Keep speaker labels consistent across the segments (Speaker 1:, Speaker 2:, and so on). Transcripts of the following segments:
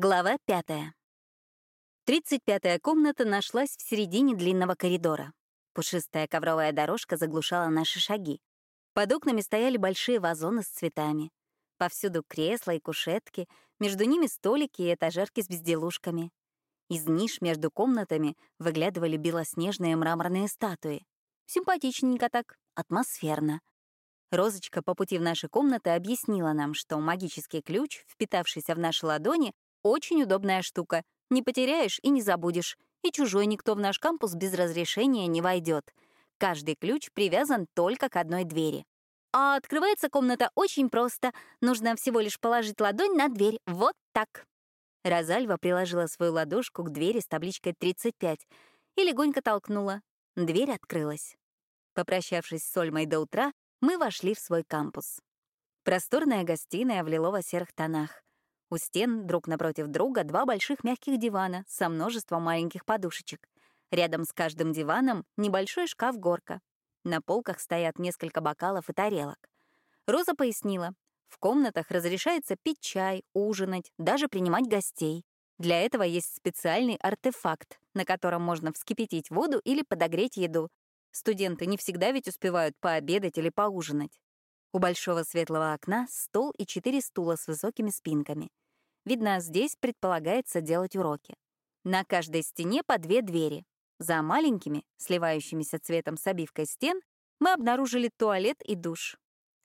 Speaker 1: Глава пятая. Тридцать пятая комната нашлась в середине длинного коридора. Пушистая ковровая дорожка заглушала наши шаги. Под окнами стояли большие вазоны с цветами. Повсюду кресла и кушетки, между ними столики и этажерки с безделушками. Из ниш между комнатами выглядывали белоснежные мраморные статуи. Симпатичненько так, атмосферно. Розочка по пути в наши комнаты объяснила нам, что магический ключ, впитавшийся в наши ладони, очень удобная штука. Не потеряешь и не забудешь. И чужой никто в наш кампус без разрешения не войдет. Каждый ключ привязан только к одной двери. А открывается комната очень просто. Нужно всего лишь положить ладонь на дверь. Вот так. Розальва приложила свою ладошку к двери с табличкой 35 и легонько толкнула. Дверь открылась. Попрощавшись с Сольмой до утра, мы вошли в свой кампус. Просторная гостиная в лилово-серых тонах. У стен друг напротив друга два больших мягких дивана со множеством маленьких подушечек. Рядом с каждым диваном небольшой шкаф-горка. На полках стоят несколько бокалов и тарелок. Роза пояснила, в комнатах разрешается пить чай, ужинать, даже принимать гостей. Для этого есть специальный артефакт, на котором можно вскипятить воду или подогреть еду. Студенты не всегда ведь успевают пообедать или поужинать. У большого светлого окна стол и четыре стула с высокими спинками. Видно, здесь предполагается делать уроки. На каждой стене по две двери. За маленькими, сливающимися цветом с обивкой стен, мы обнаружили туалет и душ.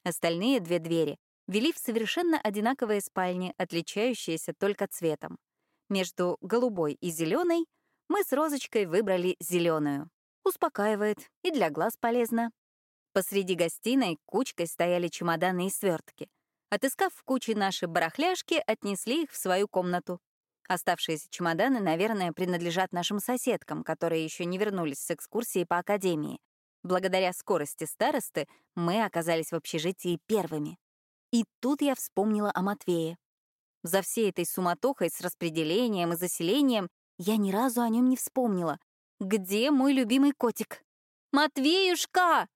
Speaker 1: Остальные две двери вели в совершенно одинаковые спальни, отличающиеся только цветом. Между голубой и зеленой мы с Розочкой выбрали зеленую. Успокаивает и для глаз полезно. Посреди гостиной кучкой стояли чемоданы и свертки. Отыскав в куче наши барахляшки, отнесли их в свою комнату. Оставшиеся чемоданы, наверное, принадлежат нашим соседкам, которые еще не вернулись с экскурсии по академии. Благодаря скорости старосты мы оказались в общежитии первыми. И тут я вспомнила о Матвее. За всей этой суматохой с распределением и заселением я ни разу о нем не вспомнила. Где мой любимый котик? «Матвеюшка!»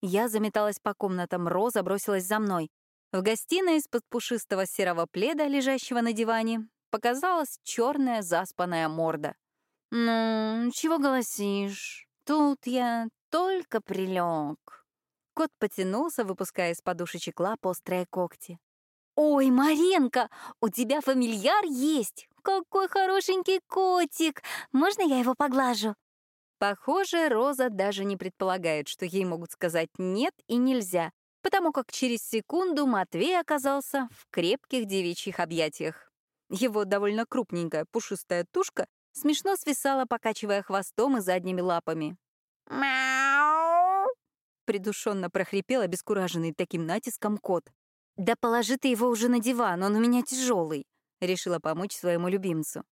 Speaker 1: Я заметалась по комнатам, Роза бросилась за мной. В гостиной из-под пушистого серого пледа, лежащего на диване, показалась черная заспанная морда. «Ну, чего голосишь? Тут я только прилег». Кот потянулся, выпуская из подушечек лап острые когти. «Ой, Маренка, у тебя фамильяр есть! Какой хорошенький котик! Можно я его поглажу?» Похоже, Роза даже не предполагает, что ей могут сказать «нет» и «нельзя», потому как через секунду Матвей оказался в крепких девичьих объятиях. Его довольно крупненькая пушистая тушка смешно свисала, покачивая хвостом и задними лапами. «Мяу!» — придушенно прохрипел обескураженный таким натиском кот. «Да положи ты его уже на диван, он у меня тяжелый, решила помочь своему любимцу.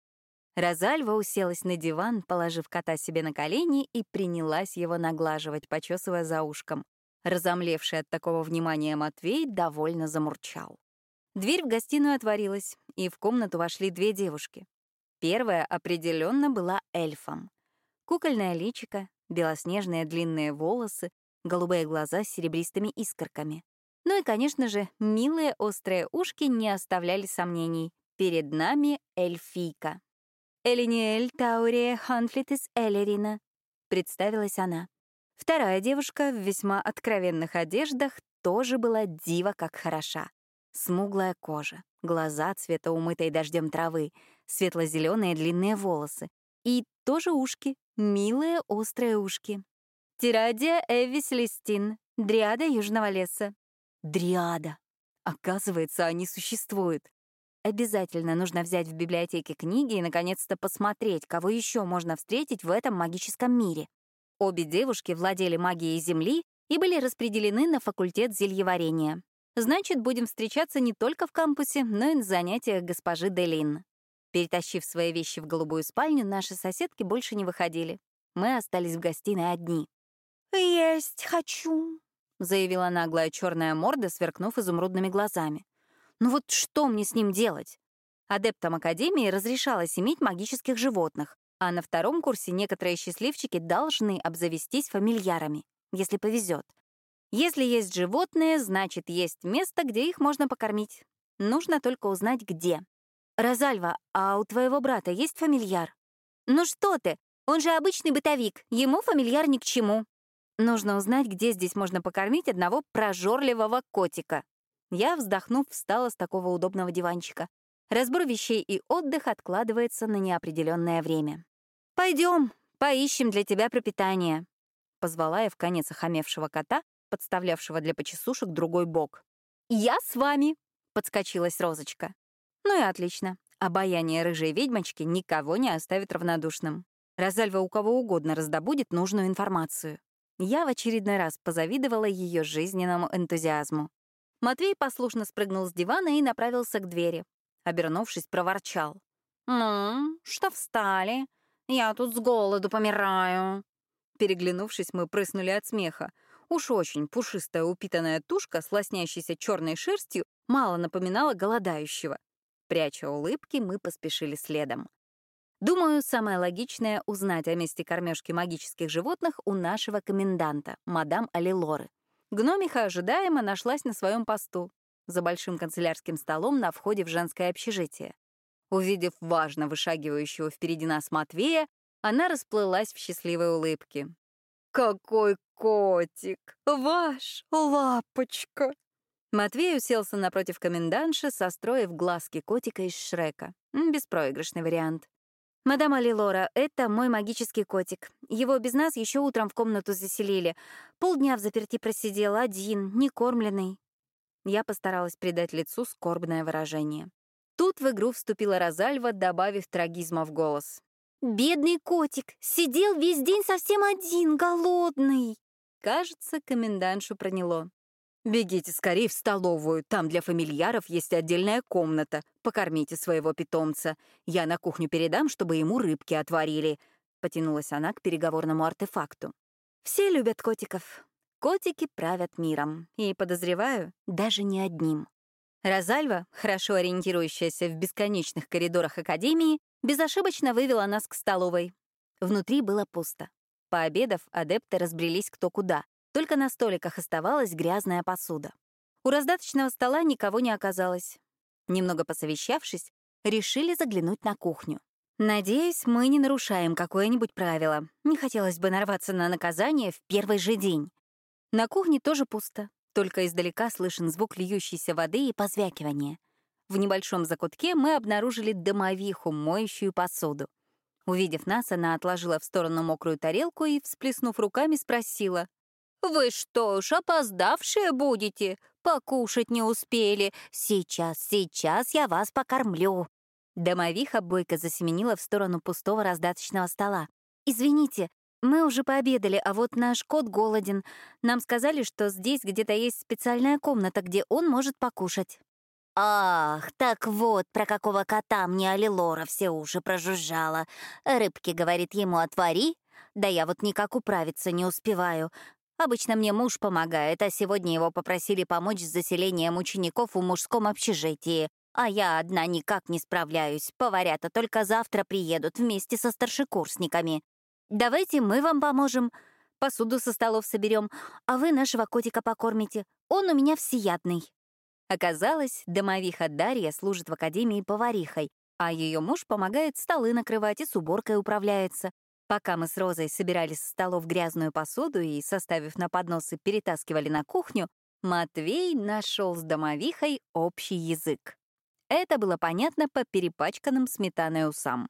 Speaker 1: Розальва уселась на диван, положив кота себе на колени и принялась его наглаживать, почесывая за ушком. Разомлевший от такого внимания Матвей довольно замурчал. Дверь в гостиную отворилась, и в комнату вошли две девушки. Первая определенно была эльфом. Кукольное личико, белоснежные длинные волосы, голубые глаза с серебристыми искорками. Ну и, конечно же, милые острые ушки не оставляли сомнений. Перед нами эльфийка. «Элиниэль Таурия Ханфлит из Эллерина», — представилась она. Вторая девушка в весьма откровенных одеждах тоже была дива как хороша. Смуглая кожа, глаза цвета умытой дождем травы, светло-зеленые длинные волосы и тоже ушки, милые острые ушки. Тирадия Эвис Листин, дриада Южного леса. Дриада. Оказывается, они существуют. Обязательно нужно взять в библиотеке книги и, наконец-то, посмотреть, кого еще можно встретить в этом магическом мире. Обе девушки владели магией Земли и были распределены на факультет зельеварения. Значит, будем встречаться не только в кампусе, но и на занятиях госпожи Делин. Перетащив свои вещи в голубую спальню, наши соседки больше не выходили. Мы остались в гостиной одни. «Есть хочу», — заявила наглая черная морда, сверкнув изумрудными глазами. Ну вот что мне с ним делать? Адептам Академии разрешалось иметь магических животных, а на втором курсе некоторые счастливчики должны обзавестись фамильярами, если повезет. Если есть животные, значит, есть место, где их можно покормить. Нужно только узнать, где. «Розальва, а у твоего брата есть фамильяр?» «Ну что ты, он же обычный бытовик, ему фамильяр ни к чему». Нужно узнать, где здесь можно покормить одного прожорливого котика. Я, вздохнув, встала с такого удобного диванчика. Разбор вещей и отдых откладывается на неопределенное время. Пойдем, поищем для тебя пропитание. Позвала я в конец охамевшего кота, подставлявшего для почесушек другой бок. «Я с вами!» — подскочилась Розочка. Ну и отлично. Обаяние рыжей ведьмочки никого не оставит равнодушным. Розальва у кого угодно раздобудет нужную информацию. Я в очередной раз позавидовала ее жизненному энтузиазму. Матвей послушно спрыгнул с дивана и направился к двери. Обернувшись, проворчал. «Ну, что встали? Я тут с голоду помираю». Переглянувшись, мы прыснули от смеха. Уж очень пушистая упитанная тушка с лоснящейся черной шерстью мало напоминала голодающего. Пряча улыбки, мы поспешили следом. Думаю, самое логичное — узнать о месте кормежки магических животных у нашего коменданта, мадам Алилоры. Гномиха ожидаемо нашлась на своем посту, за большим канцелярским столом на входе в женское общежитие. Увидев важно вышагивающего впереди нас Матвея, она расплылась в счастливой улыбке. «Какой котик! Ваш, лапочка!» Матвей уселся напротив комендантши, состроив глазки котика из Шрека. Беспроигрышный вариант. «Мадам Алилора, это мой магический котик. Его без нас еще утром в комнату заселили. Полдня в заперти просидел, один, некормленный». Я постаралась придать лицу скорбное выражение. Тут в игру вступила Розальва, добавив трагизма в голос. «Бедный котик! Сидел весь день совсем один, голодный!» Кажется, комендантшу проняло. «Бегите скорее в столовую, там для фамильяров есть отдельная комната. Покормите своего питомца. Я на кухню передам, чтобы ему рыбки отварили». Потянулась она к переговорному артефакту. «Все любят котиков. Котики правят миром. И, подозреваю, даже не одним». Розальва, хорошо ориентирующаяся в бесконечных коридорах Академии, безошибочно вывела нас к столовой. Внутри было пусто. Пообедав, адепты разбрелись кто куда. Только на столиках оставалась грязная посуда. У раздаточного стола никого не оказалось. Немного посовещавшись, решили заглянуть на кухню. Надеюсь, мы не нарушаем какое-нибудь правило. Не хотелось бы нарваться на наказание в первый же день. На кухне тоже пусто, только издалека слышен звук льющейся воды и позвякивание. В небольшом закутке мы обнаружили домовиху, моющую посуду. Увидев нас, она отложила в сторону мокрую тарелку и, всплеснув руками, спросила. «Вы что ж, опоздавшие будете? Покушать не успели. Сейчас, сейчас я вас покормлю». Домовиха бойко засеменила в сторону пустого раздаточного стола. «Извините, мы уже пообедали, а вот наш кот голоден. Нам сказали, что здесь где-то есть специальная комната, где он может покушать». «Ах, так вот, про какого кота мне Алилора все уши прожужжала. Рыбки, говорит, ему отвори. Да я вот никак управиться не успеваю. Обычно мне муж помогает, а сегодня его попросили помочь с заселением учеников в мужском общежитии. А я одна никак не справляюсь. Поварята только завтра приедут вместе со старшекурсниками. Давайте мы вам поможем. Посуду со столов соберем, а вы нашего котика покормите. Он у меня всеядный. Оказалось, домовиха Дарья служит в академии поварихой, а ее муж помогает столы накрывать и с уборкой управляется. Пока мы с Розой собирали со столов грязную посуду и, составив на подносы, перетаскивали на кухню, Матвей нашел с домовихой общий язык. Это было понятно по перепачканным сметаной усам.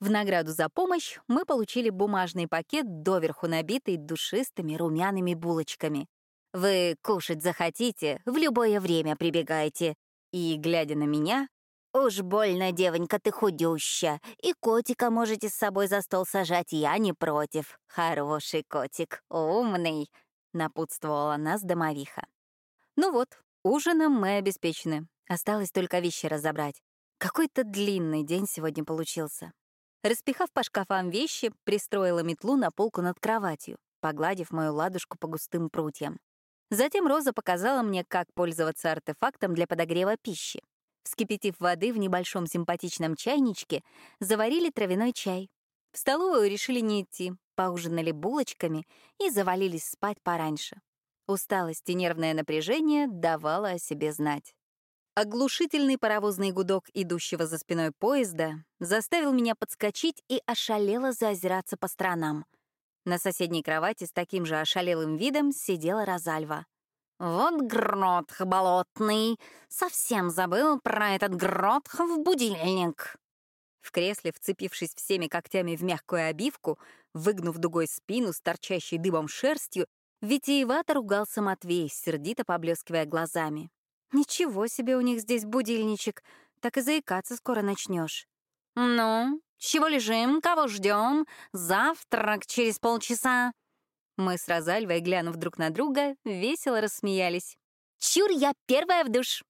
Speaker 1: В награду за помощь мы получили бумажный пакет, доверху набитый душистыми румяными булочками. Вы кушать захотите, в любое время прибегайте. И, глядя на меня, «Уж больно, девонька, ты худюща, и котика можете с собой за стол сажать, я не против. Хороший котик, умный», — напутствовала нас домовиха. Ну вот, ужином мы обеспечены. Осталось только вещи разобрать. Какой-то длинный день сегодня получился. Распихав по шкафам вещи, пристроила метлу на полку над кроватью, погладив мою ладушку по густым прутьям. Затем Роза показала мне, как пользоваться артефактом для подогрева пищи. Вскипятив воды в небольшом симпатичном чайничке, заварили травяной чай. В столовую решили не идти, поужинали булочками и завалились спать пораньше. Усталость и нервное напряжение давало о себе знать. Оглушительный паровозный гудок идущего за спиной поезда заставил меня подскочить и ошалело заозираться по сторонам. На соседней кровати с таким же ошалелым видом сидела Розальва. «Вот гротх болотный! Совсем забыл про этот гротх в будильник!» В кресле, вцепившись всеми когтями в мягкую обивку, выгнув дугой спину с торчащей дыбом шерстью, витиевато ругался Матвей, сердито поблескивая глазами. Ничего себе у них здесь будильничек. Так и заикаться скоро начнешь. Ну, чего лежим, кого ждем? Завтрак через полчаса. Мы с Розальвой, глянув друг на друга, весело рассмеялись. «Чур, я первая в душ!»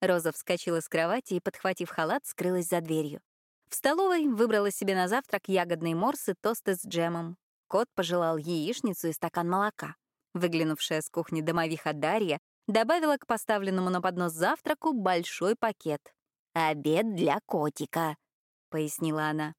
Speaker 1: Роза вскочила с кровати и, подхватив халат, скрылась за дверью. В столовой выбрала себе на завтрак ягодные морсы, тосты с джемом. Кот пожелал яичницу и стакан молока. Выглянувшая с кухни домовиха Дарья добавила к поставленному на поднос завтраку большой пакет. «Обед для котика», — пояснила она.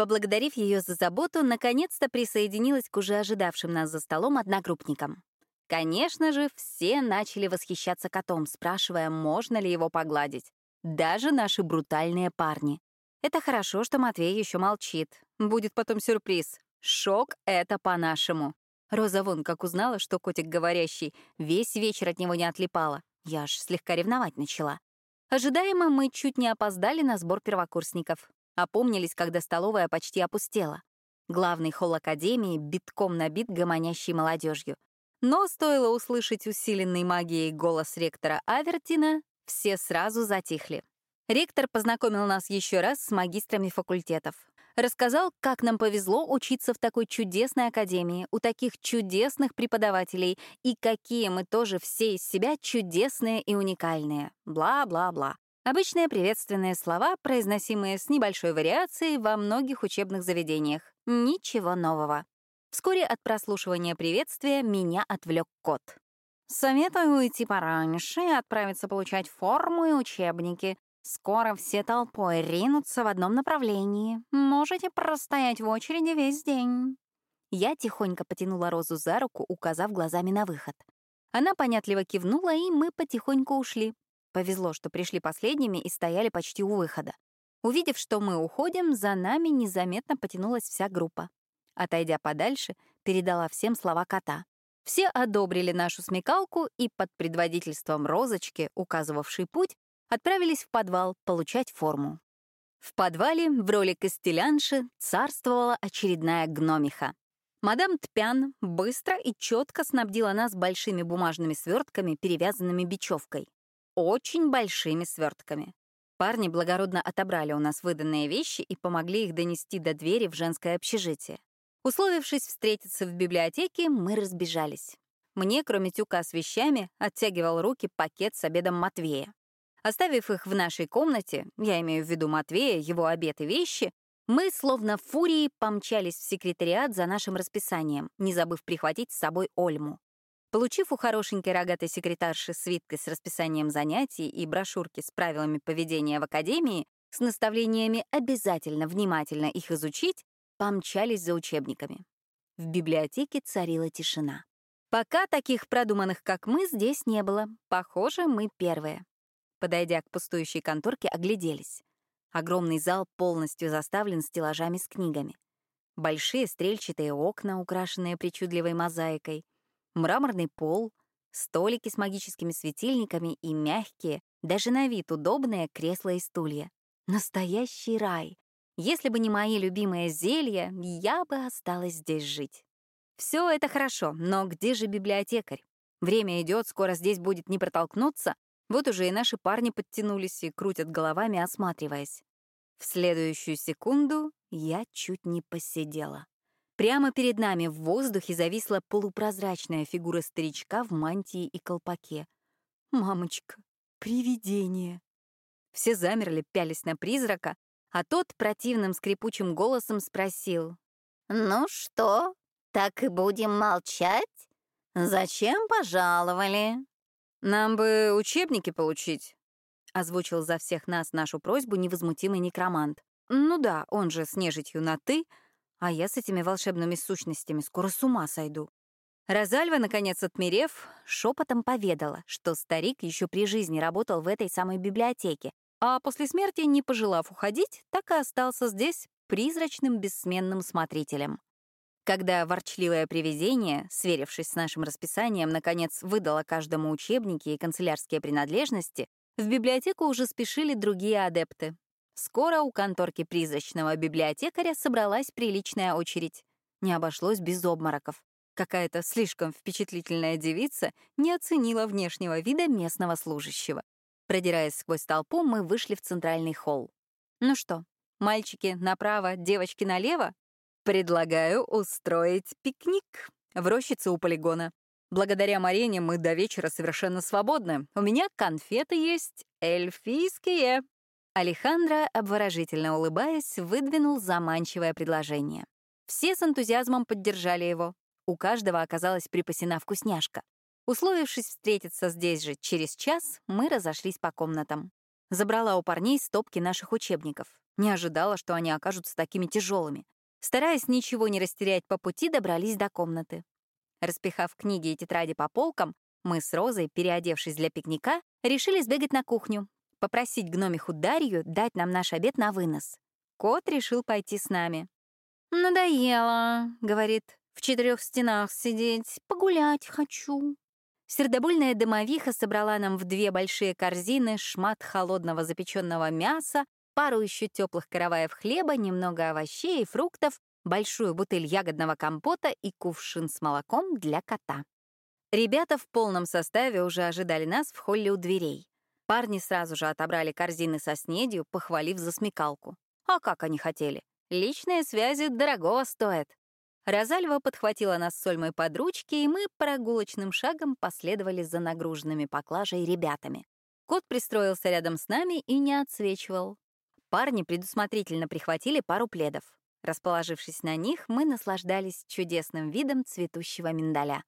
Speaker 1: Поблагодарив ее за заботу, наконец-то присоединилась к уже ожидавшим нас за столом одногруппникам. Конечно же, все начали восхищаться котом, спрашивая, можно ли его погладить. Даже наши брутальные парни. Это хорошо, что Матвей еще молчит. Будет потом сюрприз. Шок — это по-нашему. Роза вон как узнала, что котик говорящий, весь вечер от него не отлипала. Я аж слегка ревновать начала. Ожидаемо мы чуть не опоздали на сбор первокурсников. Опомнились, когда столовая почти опустела. Главный холл Академии битком набит гомонящей молодежью. Но стоило услышать усиленный магией голос ректора Авертина, все сразу затихли. Ректор познакомил нас еще раз с магистрами факультетов. Рассказал, как нам повезло учиться в такой чудесной академии, у таких чудесных преподавателей, и какие мы тоже все из себя чудесные и уникальные. Бла-бла-бла. Обычные приветственные слова, произносимые с небольшой вариацией во многих учебных заведениях. Ничего нового. Вскоре от прослушивания приветствия меня отвлек кот. «Советую уйти пораньше и отправиться получать форму и учебники. Скоро все толпой ринутся в одном направлении. Можете простоять в очереди весь день». Я тихонько потянула Розу за руку, указав глазами на выход. Она понятливо кивнула, и мы потихоньку ушли. Повезло, что пришли последними и стояли почти у выхода. Увидев, что мы уходим, за нами незаметно потянулась вся группа. Отойдя подальше, передала всем слова кота. Все одобрили нашу смекалку и под предводительством Розочки, указывавшей путь, отправились в подвал получать форму. В подвале в роли костелянши царствовала очередная гномиха. Мадам Тпян быстро и четко снабдила нас большими бумажными свертками, перевязанными бечевкой. Очень большими свертками. Парни благородно отобрали у нас выданные вещи и помогли их донести до двери в женское общежитие. Условившись встретиться в библиотеке, мы разбежались. Мне, кроме тюка с вещами, оттягивал руки пакет с обедом Матвея. Оставив их в нашей комнате, я имею в виду Матвея, его обед и вещи, мы, словно фурии, помчались в секретариат за нашим расписанием, не забыв прихватить с собой Ольму. Получив у хорошенькой рогатой секретарши свиткой с расписанием занятий и брошюрки с правилами поведения в академии, с наставлениями обязательно внимательно их изучить, помчались за учебниками. В библиотеке царила тишина. Пока таких продуманных, как мы, здесь не было. Похоже, мы первые. Подойдя к пустующей конторке, огляделись. Огромный зал полностью заставлен стеллажами с книгами. Большие стрельчатые окна, украшенные причудливой мозаикой, мраморный пол, столики с магическими светильниками и мягкие, даже на вид удобные кресла и стулья. Настоящий рай. Если бы не мои любимые зелья, я бы осталась здесь жить. Все это хорошо, но где же библиотекарь? Время идет, скоро здесь будет не протолкнуться, вот уже и наши парни подтянулись и крутят головами, осматриваясь. В следующую секунду я чуть не посидела. Прямо перед нами в воздухе зависла полупрозрачная фигура старичка в мантии и колпаке. «Мамочка, привидение!» Все замерли, пялись на призрака, а тот противным скрипучим голосом спросил. «Ну что, так и будем молчать? Зачем пожаловали?» «Нам бы учебники получить», — озвучил за всех нас нашу просьбу невозмутимый некромант. «Ну да, он же с нежитью на «ты», а я с этими волшебными сущностями скоро с ума сойду». Розальва, наконец отмерев, шепотом поведала, что старик еще при жизни работал в этой самой библиотеке, а после смерти, не пожелав уходить, так и остался здесь призрачным бессменным смотрителем. Когда ворчливое привидение, сверившись с нашим расписанием, наконец выдало каждому учебники и канцелярские принадлежности, в библиотеку уже спешили другие адепты. Скоро у конторки призрачного библиотекаря собралась приличная очередь. Не обошлось без обмороков. Какая-то слишком впечатлительная девица не оценила внешнего вида местного служащего. Продираясь сквозь толпу, мы вышли в центральный холл. Ну что, мальчики направо, девочки налево? Предлагаю устроить пикник в рощице у полигона. Благодаря Марине мы до вечера совершенно свободны. У меня конфеты есть эльфийские. Алехандро, обворожительно улыбаясь, выдвинул заманчивое предложение. Все с энтузиазмом поддержали его. У каждого оказалась припасена вкусняшка. Условившись встретиться здесь же через час, мы разошлись по комнатам. Забрала у парней стопки наших учебников. Не ожидала, что они окажутся такими тяжелыми. Стараясь ничего не растерять по пути, добрались до комнаты. Распихав книги и тетради по полкам, мы с Розой, переодевшись для пикника, решили сбегать на кухню, попросить гномиху Дарью дать нам наш обед на вынос. Кот решил пойти с нами. «Надоело», — говорит, в четырех стенах сидеть, погулять хочу. Сердобольная домовиха собрала нам в две большие корзины шмат холодного запеченного мяса, пару еще теплых караваев хлеба, немного овощей и фруктов, большую бутыль ягодного компота и кувшин с молоком для кота. Ребята в полном составе уже ожидали нас в холле у дверей. Парни сразу же отобрали корзины со снедью, похвалив за смекалку. А как они хотели? Личные связи дорогого стоят. Розальва подхватила нас с Сольмой под ручки, и мы прогулочным шагом последовали за нагруженными поклажей ребятами. Кот пристроился рядом с нами и не отсвечивал. Парни предусмотрительно прихватили пару пледов. Расположившись на них, мы наслаждались чудесным видом цветущего миндаля.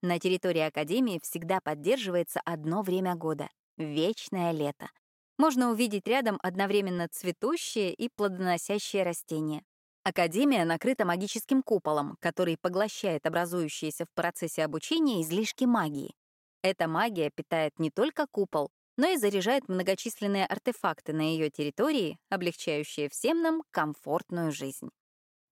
Speaker 1: На территории Академии всегда поддерживается одно время года — вечное лето. Можно увидеть рядом одновременно цветущие и плодоносящие растения. Академия накрыта магическим куполом, который поглощает образующиеся в процессе обучения излишки магии. Эта магия питает не только купол, но и заряжает многочисленные артефакты на ее территории, облегчающие всем нам комфортную жизнь.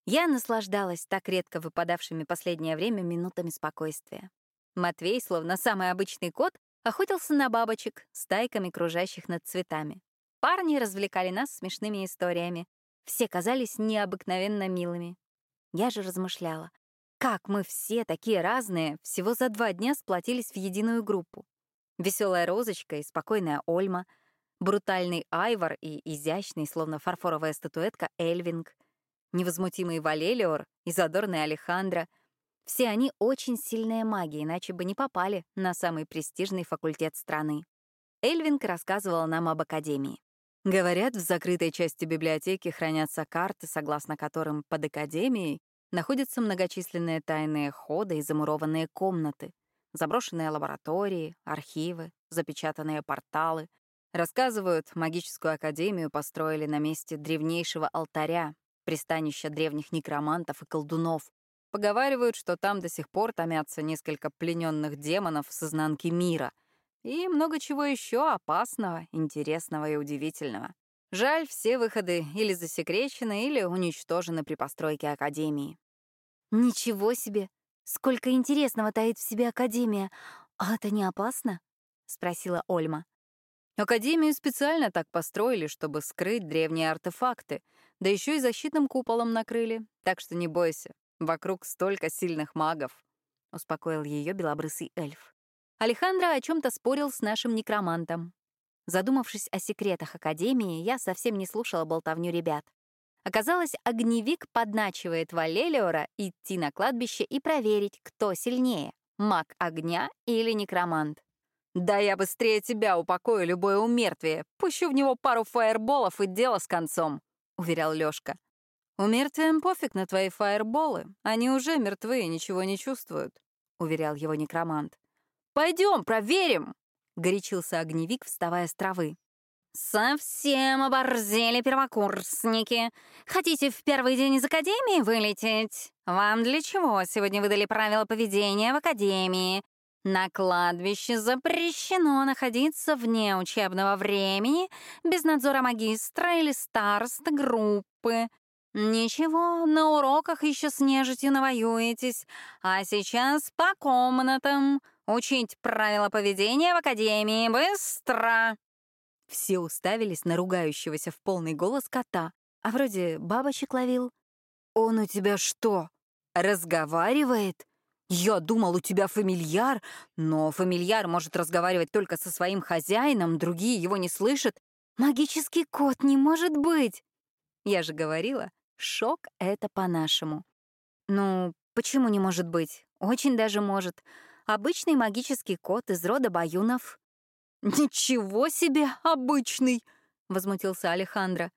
Speaker 1: Я наслаждалась так редко выпадавшими последнее время минутами спокойствия. Матвей, словно самый обычный кот, охотился на бабочек, стайками кружащих над цветами. Парни развлекали нас смешными историями. Все казались необыкновенно милыми. Я же размышляла, как мы все такие разные всего за два дня сплотились в единую группу. Веселая Розочка и спокойная Ольма, брутальный Айвар и изящный, словно фарфоровая статуэтка, Эльвинг, невозмутимый Валелиор и задорный Алехандро. Все они очень сильные маги, иначе бы не попали на самый престижный факультет страны. Эльвинг рассказывал нам об Академии. Говорят, в закрытой части библиотеки хранятся карты, согласно которым под Академией находятся многочисленные тайные ходы и замурованные комнаты, заброшенные лаборатории, архивы, запечатанные порталы. Рассказывают, магическую академию построили на месте древнейшего алтаря, пристанища древних некромантов и колдунов. Поговаривают, что там до сих пор томятся несколько плененных демонов с изнанки мира — и много чего еще опасного, интересного и удивительного. Жаль, все выходы или засекречены, или уничтожены при постройке Академии.
Speaker 2: Ничего себе! Сколько интересного таит в себе Академия! А это не опасно? — спросила Ольма.
Speaker 1: Академию специально так построили, чтобы скрыть древние артефакты, да еще и защитным куполом накрыли, так что не бойся, вокруг столько сильных магов, — успокоил ее белобрысый эльф. Алехандро о чем-то спорил с нашим некромантом. Задумавшись о секретах Академии, я совсем не слушала болтовню ребят. Оказалось, огневик подначивает Валелиора идти на кладбище и проверить, кто сильнее — маг огня или некромант. «Да я быстрее тебя упокою любое умертвие, пущу в него пару фаерболов и дело с концом», — уверял Лёшка. «Умертвием пофиг на твои фаерболы, они уже мертвы и ничего не чувствуют», — уверял его некромант. «Пойдем, проверим!» — горячился огневик, вставая с травы. «Совсем оборзели первокурсники. Хотите в первый день из академии вылететь? Вам для чего сегодня выдали правила поведения в академии? На кладбище запрещено находиться вне учебного времени без надзора магистра или староста группы. Ничего, на уроках еще с нежитью навоюетесь, а сейчас по комнатам. Учить правила поведения в академии быстро!» Все уставились на ругающегося в полный голос кота, а вроде бабочек ловил. «Он у тебя что, разговаривает?» «Я думал, у тебя фамильяр, но фамильяр может разговаривать только со своим хозяином, другие его не слышат. Магический кот не может быть!» Я же говорила, шок — это по-нашему. Ну, почему не может быть? Очень даже может. Обычный магический кот из рода баюнов. «Ничего себе, обычный!» — возмутился Алехандро.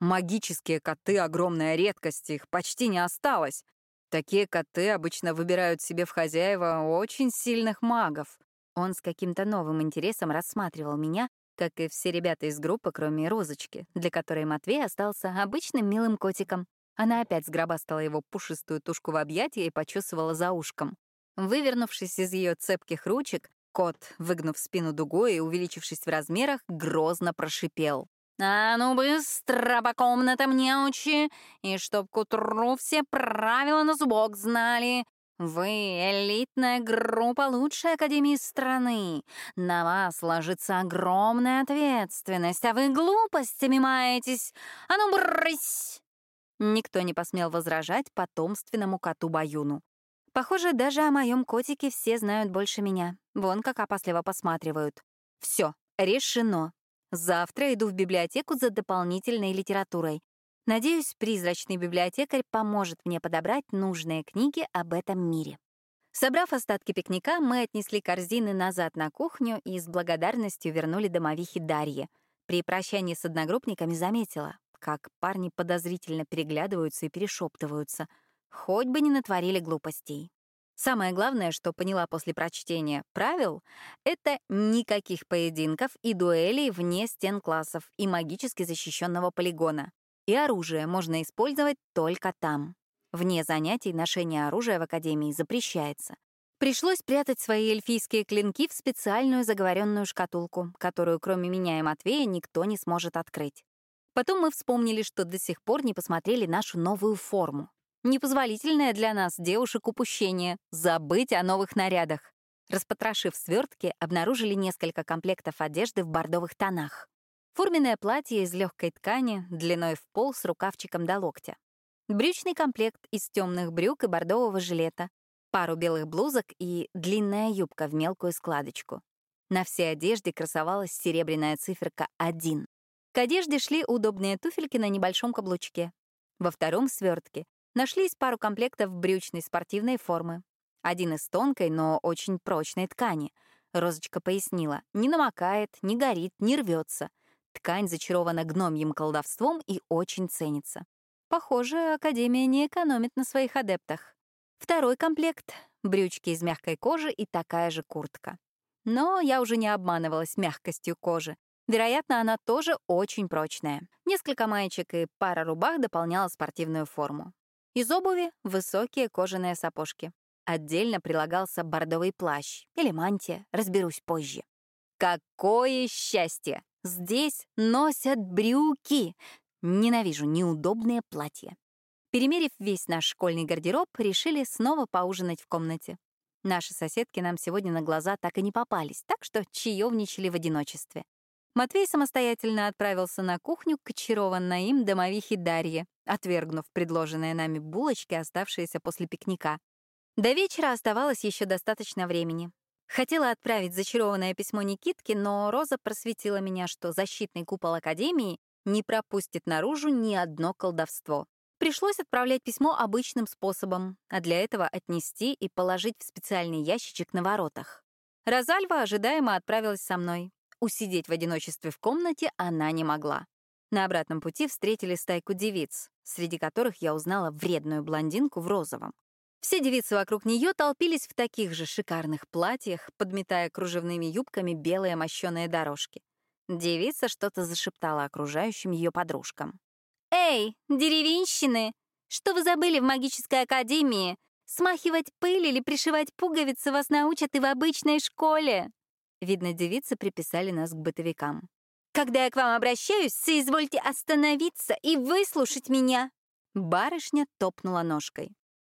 Speaker 1: «Магические коты — огромная редкость, их почти не осталось. Такие коты обычно выбирают себе в хозяева очень сильных магов. Он с каким-то новым интересом рассматривал меня, как и все ребята из группы, кроме Розочки, для которой Матвей остался обычным милым котиком. Она опять сгробастала его пушистую тушку в объятия и почесывала за ушком. Вывернувшись из ее цепких ручек, кот, выгнув спину дугой и увеличившись в размерах, грозно прошипел. «А ну быстро по комнатам не учи, и чтоб к утру все правила на зубок знали. Вы — элитная группа лучшей академии страны. На вас ложится огромная ответственность, а вы глупостями маетесь. А ну брысь!» Никто не посмел возражать потомственному коту Баюну. Похоже, даже о моем котике все знают больше меня. Вон как опасливо посматривают. Все, решено. Завтра иду в библиотеку за дополнительной литературой. Надеюсь, призрачный библиотекарь поможет мне подобрать нужные книги об этом мире. Собрав остатки пикника, мы отнесли корзины назад на кухню и с благодарностью вернули домовихе Дарье. При прощании с одногруппниками заметила, как парни подозрительно переглядываются и перешептываются. Хоть бы не натворили глупостей. Самое главное, что поняла после прочтения правил, это никаких поединков и дуэлей вне стен классов и магически защищенного полигона. И оружие можно использовать только там. Вне занятий ношение оружия в Академии запрещается. Пришлось прятать свои эльфийские клинки в специальную заговоренную шкатулку, которую кроме меня и Матвея никто не сможет открыть. Потом мы вспомнили, что до сих пор не посмотрели нашу новую форму. Непозволительное для нас, девушек, упущение — забыть о новых нарядах. Распотрошив свертки, обнаружили несколько комплектов одежды в бордовых тонах. Форменное платье из легкой ткани, длиной в пол с рукавчиком до локтя. Брючный комплект из темных брюк и бордового жилета, пару белых блузок и длинная юбка в мелкую складочку. На всей одежде красовалась серебряная циферка 1. К одежде шли удобные туфельки на небольшом каблучке. Во втором свертке Нашлись пару комплектов брючной спортивной формы. Один из тонкой, но очень прочной ткани. Розочка пояснила, не намокает, не горит, не рвется. Ткань зачарована гномьим колдовством и очень ценится. Похоже, Академия не экономит на своих адептах. Второй комплект — брючки из мягкой кожи и такая же куртка. Но я уже не обманывалась мягкостью кожи. Вероятно, она тоже очень прочная. Несколько маечек и пара рубах дополняла спортивную форму. Из обуви — высокие кожаные сапожки. Отдельно прилагался бордовый плащ или мантия, разберусь позже. Какое счастье! Здесь носят брюки! Ненавижу неудобные платья. Перемерив весь наш школьный гардероб, решили снова поужинать в комнате. Наши соседки нам сегодня на глаза так и не попались, так что чаевничали в одиночестве. Матвей самостоятельно отправился на кухню к очарованной им домовихе Дарье, отвергнув предложенные нами булочки, оставшиеся после пикника. До вечера оставалось еще достаточно времени. Хотела отправить зачарованное письмо Никитке, но Роза просветила меня, что защитный купол Академии не пропустит наружу ни одно колдовство. Пришлось отправлять письмо обычным способом, а для этого отнести и положить в специальный ящичек на воротах. Розальва ожидаемо отправилась со мной. Усидеть в одиночестве в комнате она не могла. На обратном пути встретили стайку девиц, среди которых я узнала вредную блондинку в розовом. Все девицы вокруг нее толпились в таких же шикарных платьях, подметая кружевными юбками белые мощеные дорожки. Девица что-то зашептала окружающим ее подружкам.
Speaker 2: «Эй, деревенщины! Что вы забыли в магической академии? Смахивать пыль или пришивать пуговицы вас научат и в обычной школе!»
Speaker 1: Видно, девицы приписали нас к бытовикам.
Speaker 2: «Когда я к вам обращаюсь, соизвольте остановиться и выслушать меня!»
Speaker 1: Барышня топнула ножкой.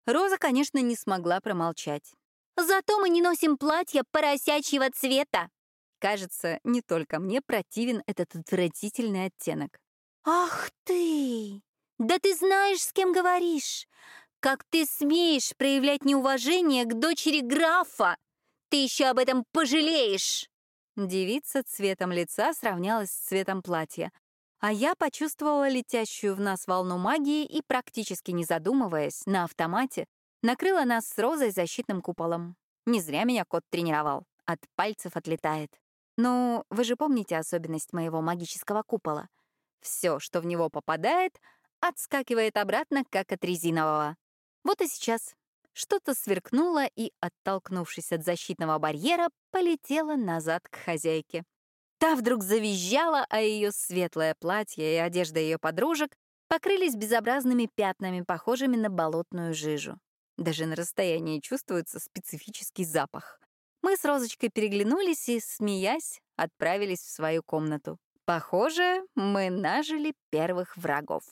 Speaker 1: Роза, конечно, не смогла промолчать.
Speaker 2: «Зато мы не носим платья поросячьего цвета!»
Speaker 1: Кажется, не только мне противен этот отвратительный оттенок.
Speaker 2: «Ах ты! Да ты знаешь, с кем говоришь! Как ты смеешь проявлять неуважение к дочери графа! Ты еще об этом пожалеешь!»
Speaker 1: Девица цветом лица сравнялась с цветом платья, а я почувствовала летящую в нас волну магии и, практически не задумываясь, на автомате, накрыла нас с Розой защитным куполом. Не зря меня кот тренировал. От пальцев отлетает. Ну, вы же помните особенность моего магического купола? Все, что в него попадает, отскакивает обратно, как от резинового. Вот и сейчас. Что-то сверкнуло и, оттолкнувшись от защитного барьера, полетело назад к хозяйке. Та вдруг завизжала, а ее светлое платье и одежда ее подружек покрылись безобразными пятнами, похожими на болотную жижу. Даже на расстоянии чувствуется специфический запах. Мы с Розочкой переглянулись и, смеясь, отправились в свою комнату. Похоже, мы нажили первых врагов.